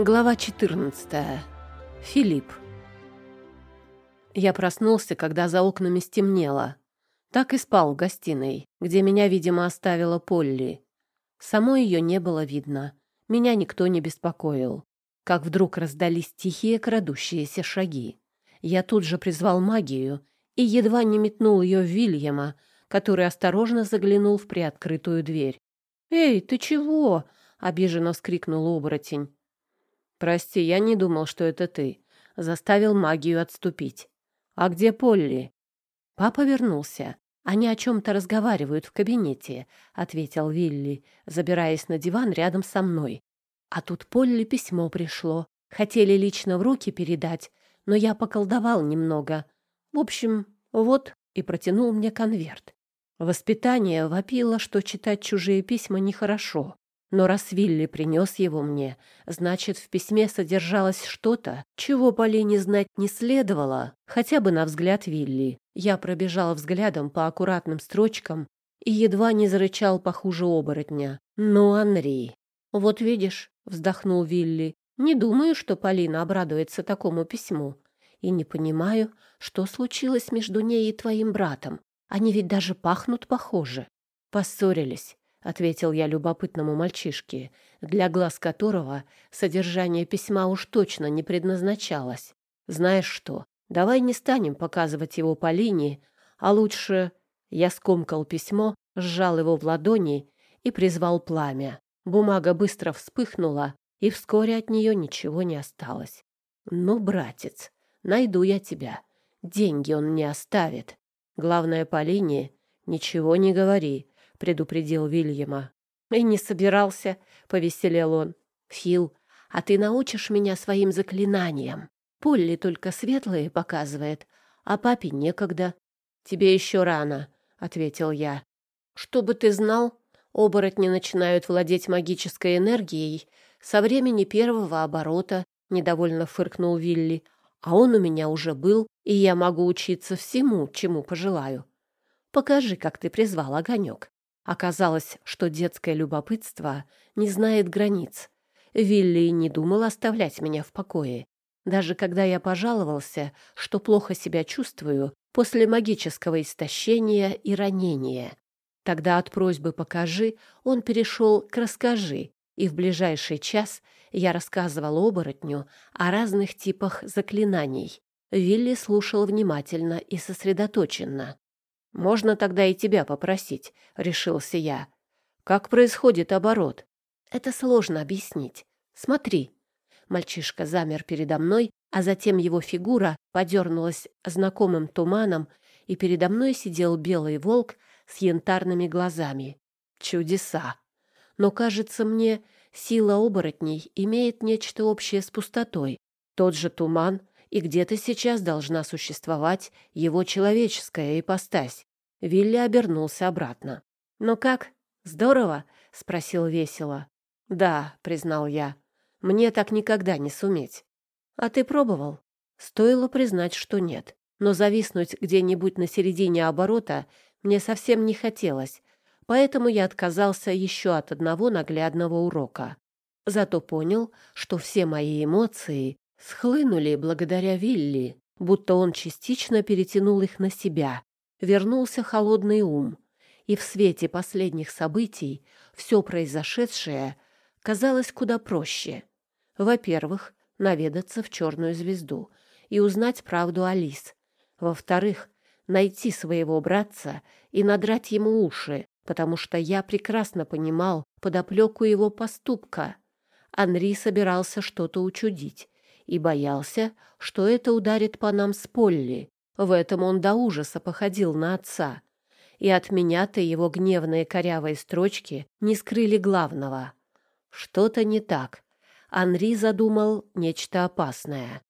Глава 14. Филипп. Я проснулся, когда за окнами стемнело. Так и спал в гостиной, где меня, видимо, оставила Полли. Самой ее не было видно. Меня никто не беспокоил. Как вдруг раздались тихие крадущиеся шаги. Я тут же призвал магию и едва не метнул ее в Вильяма, который осторожно заглянул в приоткрытую дверь. «Эй, ты чего?» — обиженно вскрикнул оборотень. «Прости, я не думал, что это ты». Заставил магию отступить. «А где Полли?» Папа вернулся. «Они о чем-то разговаривают в кабинете», — ответил Вилли, забираясь на диван рядом со мной. А тут Полли письмо пришло. Хотели лично в руки передать, но я поколдовал немного. В общем, вот, и протянул мне конверт. Воспитание вопило, что читать чужие письма нехорошо. Но раз Вилли принес его мне, значит, в письме содержалось что-то, чего Полине знать не следовало, хотя бы на взгляд Вилли. Я пробежал взглядом по аккуратным строчкам и едва не зарычал похуже оборотня. «Ну, Анри!» «Вот видишь», — вздохнул Вилли, — «не думаю, что Полина обрадуется такому письму. И не понимаю, что случилось между ней и твоим братом. Они ведь даже пахнут похоже». Поссорились. — ответил я любопытному мальчишке, для глаз которого содержание письма уж точно не предназначалось. «Знаешь что, давай не станем показывать его Полине, а лучше...» Я скомкал письмо, сжал его в ладони и призвал пламя. Бумага быстро вспыхнула, и вскоре от нее ничего не осталось. «Ну, братец, найду я тебя. Деньги он мне оставит. Главное, Полине ничего не говори, — предупредил Вильяма. «И не собирался», — повеселел он. «Фил, а ты научишь меня своим заклинаниям? Полли только светлые показывает, а папе некогда». «Тебе еще рано», — ответил я. «Чтобы ты знал, оборотни начинают владеть магической энергией со времени первого оборота», — недовольно фыркнул Вилли. «А он у меня уже был, и я могу учиться всему, чему пожелаю. Покажи, как ты призвал огонек». Оказалось, что детское любопытство не знает границ. Вилли не думал оставлять меня в покое. Даже когда я пожаловался, что плохо себя чувствую после магического истощения и ранения. Тогда от просьбы «покажи» он перешел к «расскажи», и в ближайший час я рассказывал оборотню о разных типах заклинаний. Вилли слушал внимательно и сосредоточенно. «Можно тогда и тебя попросить», — решился я. «Как происходит оборот?» «Это сложно объяснить. Смотри». Мальчишка замер передо мной, а затем его фигура подернулась знакомым туманом, и передо мной сидел белый волк с янтарными глазами. Чудеса! Но, кажется мне, сила оборотней имеет нечто общее с пустотой. Тот же туман и где-то сейчас должна существовать его человеческая ипостась. Вилли обернулся обратно. «Ну как, здорово?» — спросил весело. «Да», — признал я, — «мне так никогда не суметь». «А ты пробовал?» Стоило признать, что нет. Но зависнуть где-нибудь на середине оборота мне совсем не хотелось, поэтому я отказался еще от одного наглядного урока. Зато понял, что все мои эмоции схлынули благодаря Вилли, будто он частично перетянул их на себя. Вернулся холодный ум, и в свете последних событий все произошедшее казалось куда проще. Во-первых, наведаться в черную звезду и узнать правду Алис. Во-вторых, найти своего братца и надрать ему уши, потому что я прекрасно понимал подоплеку его поступка. Анри собирался что-то учудить, и боялся, что это ударит по нам с Полли. В этом он до ужаса походил на отца. И от меня-то его гневные корявые строчки не скрыли главного. Что-то не так. Анри задумал нечто опасное.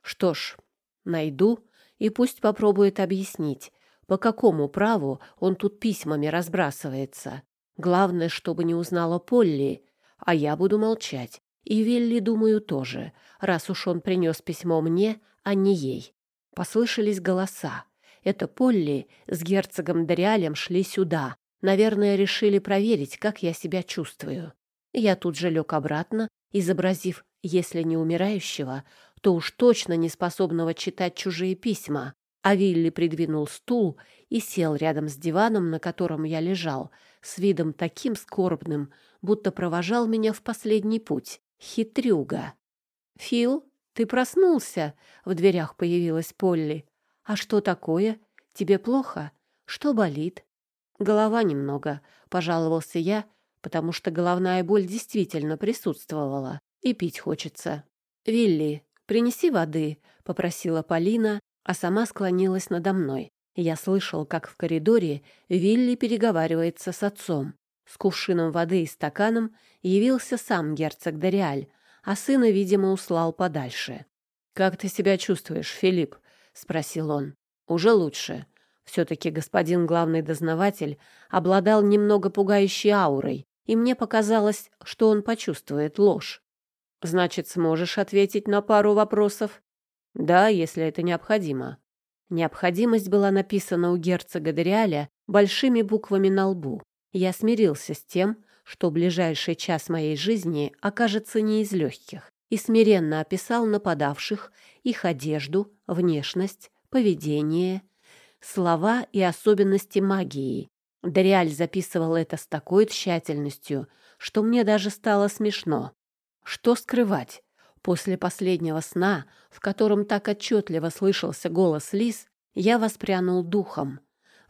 Что ж, найду и пусть попробует объяснить, по какому праву он тут письмами разбрасывается. Главное, чтобы не узнала Полли, а я буду молчать и Вилли, думаю, тоже, раз уж он принес письмо мне, а не ей. Послышались голоса. Это Полли с герцогом Дориалем шли сюда. Наверное, решили проверить, как я себя чувствую. Я тут же лег обратно, изобразив если не умирающего, то уж точно не способного читать чужие письма. А Вилли придвинул стул и сел рядом с диваном, на котором я лежал, с видом таким скорбным, будто провожал меня в последний путь. Хитрюга. «Фил, ты проснулся?» — в дверях появилась Полли. «А что такое? Тебе плохо? Что болит?» «Голова немного», — пожаловался я, потому что головная боль действительно присутствовала, и пить хочется. «Вилли, принеси воды», — попросила Полина, а сама склонилась надо мной. Я слышал, как в коридоре Вилли переговаривается с отцом. С кувшином воды и стаканом явился сам герцог Дориаль, а сына, видимо, услал подальше. «Как ты себя чувствуешь, Филипп?» — спросил он. «Уже лучше. Все-таки господин главный дознаватель обладал немного пугающей аурой, и мне показалось, что он почувствует ложь. Значит, сможешь ответить на пару вопросов? Да, если это необходимо. Необходимость была написана у герцога Дориаля большими буквами на лбу. Я смирился с тем, что ближайший час моей жизни окажется не из легких, и смиренно описал нападавших, их одежду, внешность, поведение слова и особенности магии. Дориаль записывал это с такой тщательностью, что мне даже стало смешно. Что скрывать? После последнего сна, в котором так отчетливо слышался голос Лис, я воспрянул духом.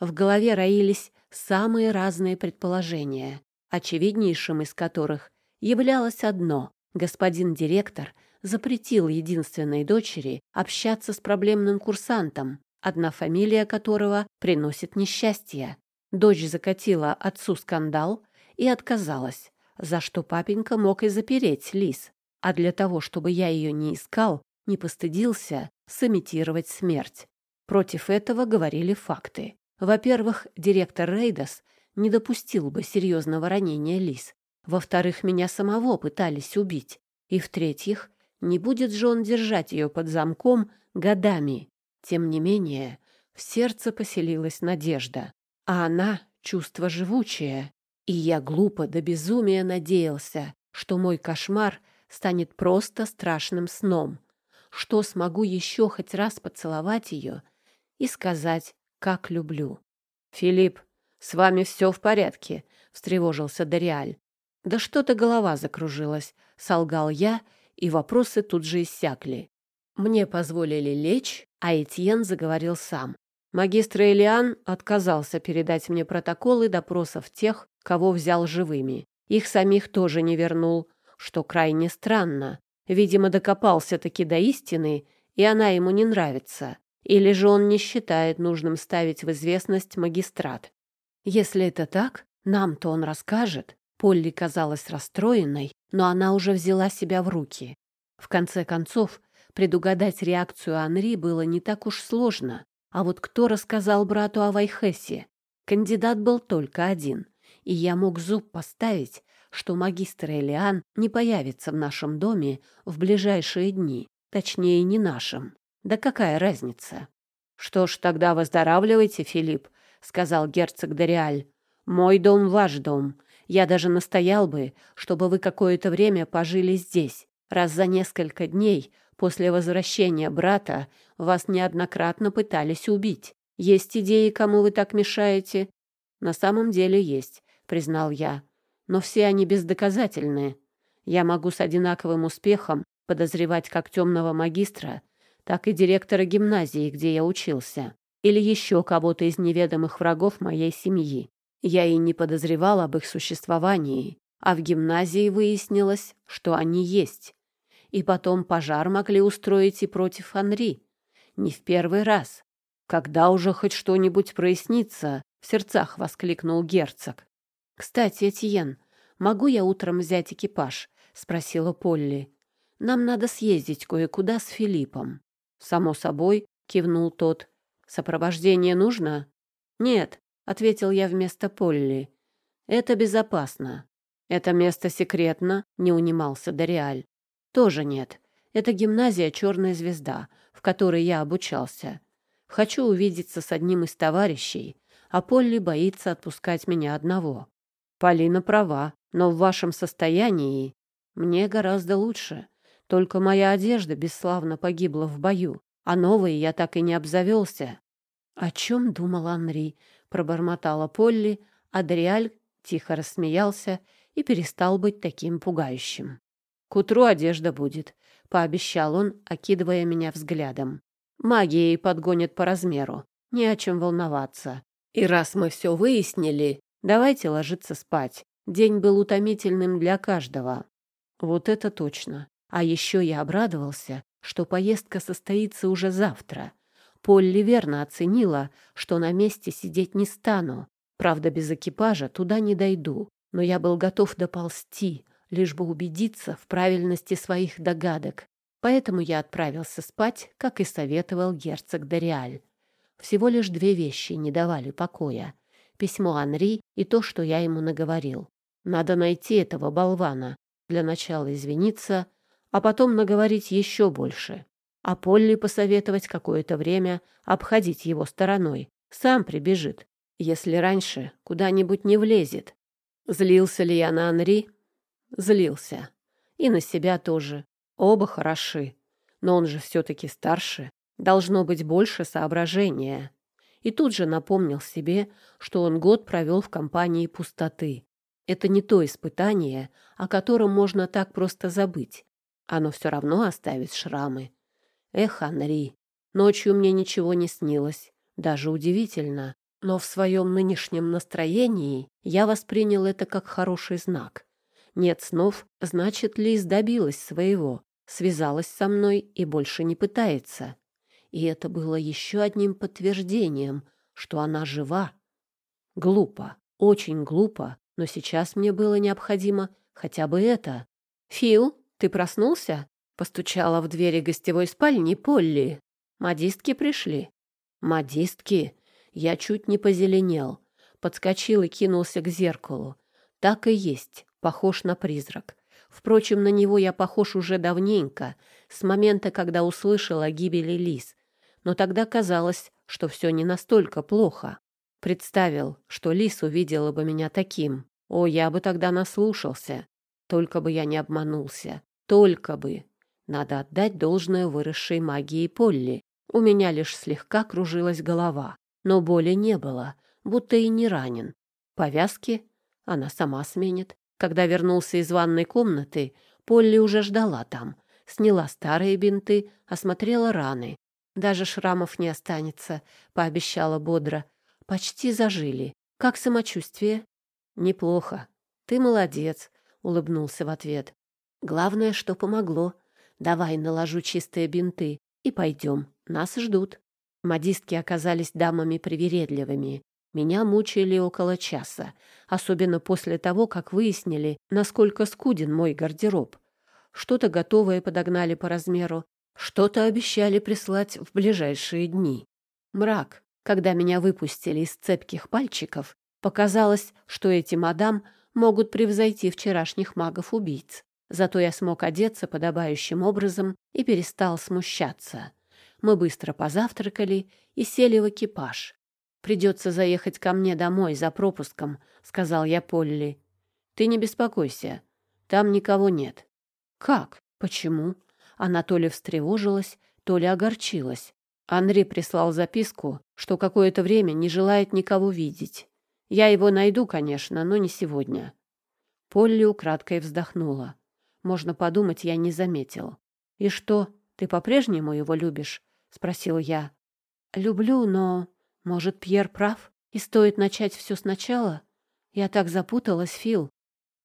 В голове роились самые разные предположения, очевиднейшим из которых являлось одно — господин директор запретил единственной дочери общаться с проблемным курсантом, одна фамилия которого приносит несчастье. Дочь закатила отцу скандал и отказалась, за что папенька мог и запереть Лис. А для того, чтобы я ее не искал, не постыдился сымитировать смерть. Против этого говорили факты. Во-первых, директор Рейдас не допустил бы серьезного ранения Лис. Во-вторых, меня самого пытались убить. И в-третьих, не будет же он держать ее под замком годами. Тем не менее, в сердце поселилась надежда, а она — чувство живучее. И я глупо до безумия надеялся, что мой кошмар станет просто страшным сном, что смогу еще хоть раз поцеловать ее и сказать, как люблю. «Филипп, с вами все в порядке», — встревожился Дориаль. «Да что-то голова закружилась», — солгал я, и вопросы тут же иссякли. Мне позволили лечь, а Этьен заговорил сам. Магистр Элиан отказался передать мне протоколы допросов тех, кого взял живыми. Их самих тоже не вернул, что крайне странно. Видимо, докопался-таки до истины, и она ему не нравится. Или же он не считает нужным ставить в известность магистрат. Если это так, нам-то он расскажет. Полли казалась расстроенной, но она уже взяла себя в руки. В конце концов, Предугадать реакцию Анри было не так уж сложно. А вот кто рассказал брату о Вайхесе? Кандидат был только один, и я мог зуб поставить, что магистр Элиан не появится в нашем доме в ближайшие дни, точнее, не нашем. Да какая разница? Что ж, тогда выздоравливайте, Филипп, сказал герцог Дориаль. Мой дом ваш дом. Я даже настоял бы, чтобы вы какое-то время пожили здесь. Раз за несколько дней После возвращения брата вас неоднократно пытались убить. Есть идеи, кому вы так мешаете? На самом деле есть, признал я. Но все они бездоказательные. Я могу с одинаковым успехом подозревать как темного магистра, так и директора гимназии, где я учился, или еще кого-то из неведомых врагов моей семьи. Я и не подозревал об их существовании, а в гимназии выяснилось, что они есть. И потом пожар могли устроить и против Анри. Не в первый раз. Когда уже хоть что-нибудь прояснится, в сердцах воскликнул герцог. Кстати, Этьен, могу я утром взять экипаж? спросила Полли. Нам надо съездить кое-куда с Филиппом. Само собой, кивнул тот. Сопровождение нужно? Нет, ответил я вместо Полли. Это безопасно. Это место секретно, не унимался Дориаль. Тоже нет. Это гимназия «Черная звезда», в которой я обучался. Хочу увидеться с одним из товарищей, а Полли боится отпускать меня одного. Полина права, но в вашем состоянии мне гораздо лучше. Только моя одежда бесславно погибла в бою, а новой я так и не обзавелся. — О чем думал Анри? — пробормотала Полли, а Дриаль тихо рассмеялся и перестал быть таким пугающим. — К утру одежда будет, — пообещал он, окидывая меня взглядом. — Магией подгонят по размеру, не о чем волноваться. И раз мы все выяснили, давайте ложиться спать. День был утомительным для каждого. Вот это точно. А еще я обрадовался, что поездка состоится уже завтра. Полли верно оценила, что на месте сидеть не стану. Правда, без экипажа туда не дойду, но я был готов доползти, лишь бы убедиться в правильности своих догадок. Поэтому я отправился спать, как и советовал герцог Дориаль. Всего лишь две вещи не давали покоя. Письмо Анри и то, что я ему наговорил. Надо найти этого болвана. Для начала извиниться, а потом наговорить еще больше. А Полли посоветовать какое-то время обходить его стороной. Сам прибежит, если раньше куда-нибудь не влезет. Злился ли я на Анри? Злился. И на себя тоже. Оба хороши. Но он же все-таки старше. Должно быть больше соображения. И тут же напомнил себе, что он год провел в компании пустоты. Это не то испытание, о котором можно так просто забыть. Оно все равно оставит шрамы. Эх, Анри, ночью мне ничего не снилось. Даже удивительно. Но в своем нынешнем настроении я воспринял это как хороший знак. Нет снов, значит, Лиз добилась своего, связалась со мной и больше не пытается. И это было еще одним подтверждением, что она жива. Глупо, очень глупо, но сейчас мне было необходимо хотя бы это. «Фил, ты проснулся?» — постучала в двери гостевой спальни Полли. «Модистки пришли». «Модистки?» Я чуть не позеленел. Подскочил и кинулся к зеркалу. Так и есть, похож на призрак. Впрочем, на него я похож уже давненько, с момента, когда услышал о гибели лис но тогда казалось, что все не настолько плохо. Представил, что Лис увидела бы меня таким. О, я бы тогда наслушался. Только бы я не обманулся. Только бы. Надо отдать должное выросшей магии Полли. У меня лишь слегка кружилась голова, но боли не было, будто и не ранен. Повязки она сама сменит. Когда вернулся из ванной комнаты, Полли уже ждала там. Сняла старые бинты, осмотрела раны. Даже шрамов не останется, пообещала бодро. Почти зажили. Как самочувствие? Неплохо. Ты молодец, улыбнулся в ответ. Главное, что помогло. Давай наложу чистые бинты и пойдем. Нас ждут. Модистки оказались дамами привередливыми. Меня мучили около часа, особенно после того, как выяснили, насколько скуден мой гардероб. Что-то готовое подогнали по размеру, что-то обещали прислать в ближайшие дни. Мрак. Когда меня выпустили из цепких пальчиков, показалось, что эти мадам могут превзойти вчерашних магов-убийц. Зато я смог одеться подобающим образом и перестал смущаться. Мы быстро позавтракали и сели в экипаж. «Придется заехать ко мне домой за пропуском», — сказал я Полли. «Ты не беспокойся, там никого нет». «Как? Почему?» Она то ли встревожилась, то ли огорчилась. Анри прислал записку, что какое-то время не желает никого видеть. Я его найду, конечно, но не сегодня. Полли украдкой вздохнула. Можно подумать, я не заметил. «И что, ты по-прежнему его любишь?» — спросил я. «Люблю, но, может, Пьер прав, и стоит начать все сначала? Я так запуталась, Фил».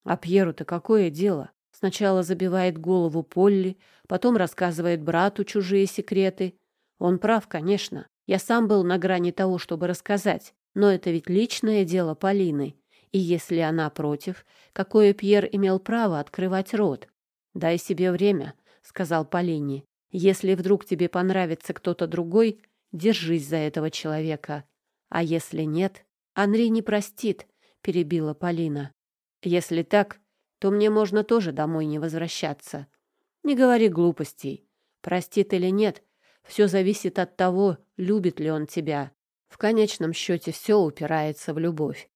«А Пьеру-то какое дело? Сначала забивает голову Полли, потом рассказывает брату чужие секреты. Он прав, конечно. Я сам был на грани того, чтобы рассказать. Но это ведь личное дело Полины. И если она против, какое Пьер имел право открывать рот? «Дай себе время», — сказал Полине. «Если вдруг тебе понравится кто-то другой, держись за этого человека. А если нет, Анри не простит», — перебила Полина. «Если так, то мне можно тоже домой не возвращаться. Не говори глупостей. Простит или нет, все зависит от того, любит ли он тебя. В конечном счете все упирается в любовь.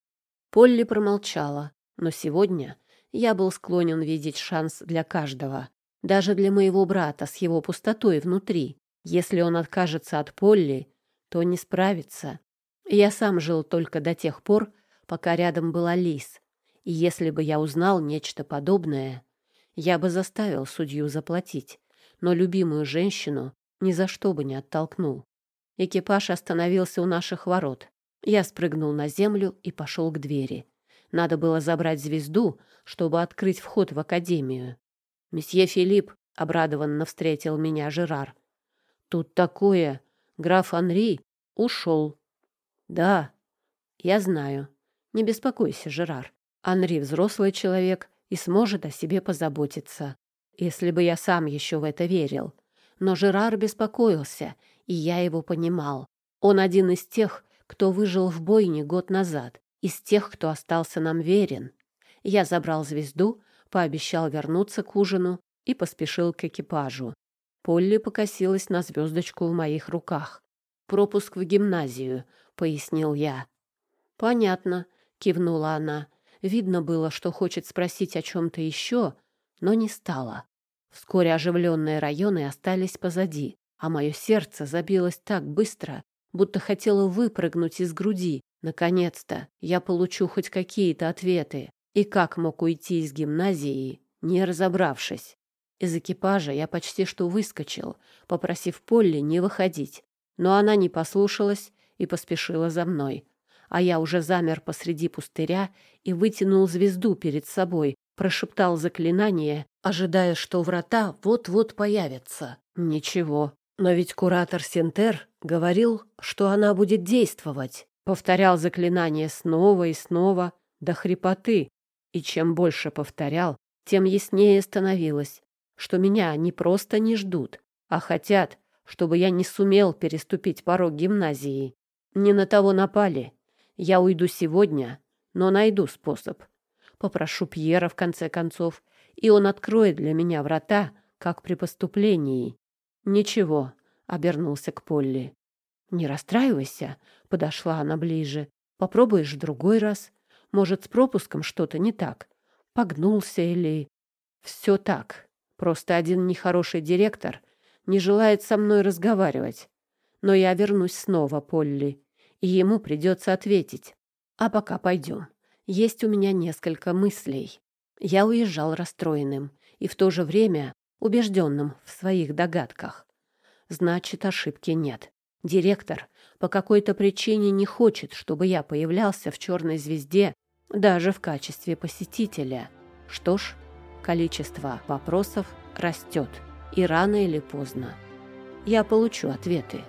Полли промолчала, но сегодня я был склонен видеть шанс для каждого. Даже для моего брата с его пустотой внутри. Если он откажется от Полли, то не справится. Я сам жил только до тех пор, пока рядом была Лис. И если бы я узнал нечто подобное, я бы заставил судью заплатить, но любимую женщину ни за что бы не оттолкнул. Экипаж остановился у наших ворот. Я спрыгнул на землю и пошел к двери. Надо было забрать звезду, чтобы открыть вход в академию. «Месье Филипп», — обрадованно встретил меня Жерар. «Тут такое. Граф Анри ушел». «Да, я знаю. Не беспокойся, Жерар. Анри взрослый человек и сможет о себе позаботиться. Если бы я сам еще в это верил. Но Жерар беспокоился, и я его понимал. Он один из тех, кто выжил в бойне год назад, из тех, кто остался нам верен. Я забрал звезду, пообещал вернуться к ужину и поспешил к экипажу. Полли покосилась на звездочку в моих руках. «Пропуск в гимназию», — пояснил я. «Понятно», — кивнула она. Видно было, что хочет спросить о чем-то еще, но не стала. Вскоре оживленные районы остались позади, а мое сердце забилось так быстро, будто хотело выпрыгнуть из груди. Наконец-то я получу хоть какие-то ответы. И как мог уйти из гимназии, не разобравшись? Из экипажа я почти что выскочил, попросив Полли не выходить. Но она не послушалась и поспешила за мной. А я уже замер посреди пустыря и вытянул звезду перед собой, прошептал заклинание, ожидая, что врата вот-вот появятся. Ничего. Но ведь куратор Синтер говорил, что она будет действовать. Повторял заклинание снова и снова до хрипоты, и чем больше повторял, тем яснее становилось, что меня не просто не ждут, а хотят, чтобы я не сумел переступить порог гимназии. Не на того напали. Я уйду сегодня, но найду способ. Попрошу Пьера, в конце концов, и он откроет для меня врата, как при поступлении. Ничего, — обернулся к Полли. «Не расстраивайся», — подошла она ближе. «Попробуешь в другой раз. Может, с пропуском что-то не так. Погнулся или...» «Все так. Просто один нехороший директор не желает со мной разговаривать. Но я вернусь снова, Полли, и ему придется ответить. А пока пойдем. Есть у меня несколько мыслей». Я уезжал расстроенным и в то же время убежденным в своих догадках. Значит, ошибки нет. Директор по какой-то причине не хочет, чтобы я появлялся в «Черной звезде» даже в качестве посетителя. Что ж, количество вопросов растет, и рано или поздно я получу ответы.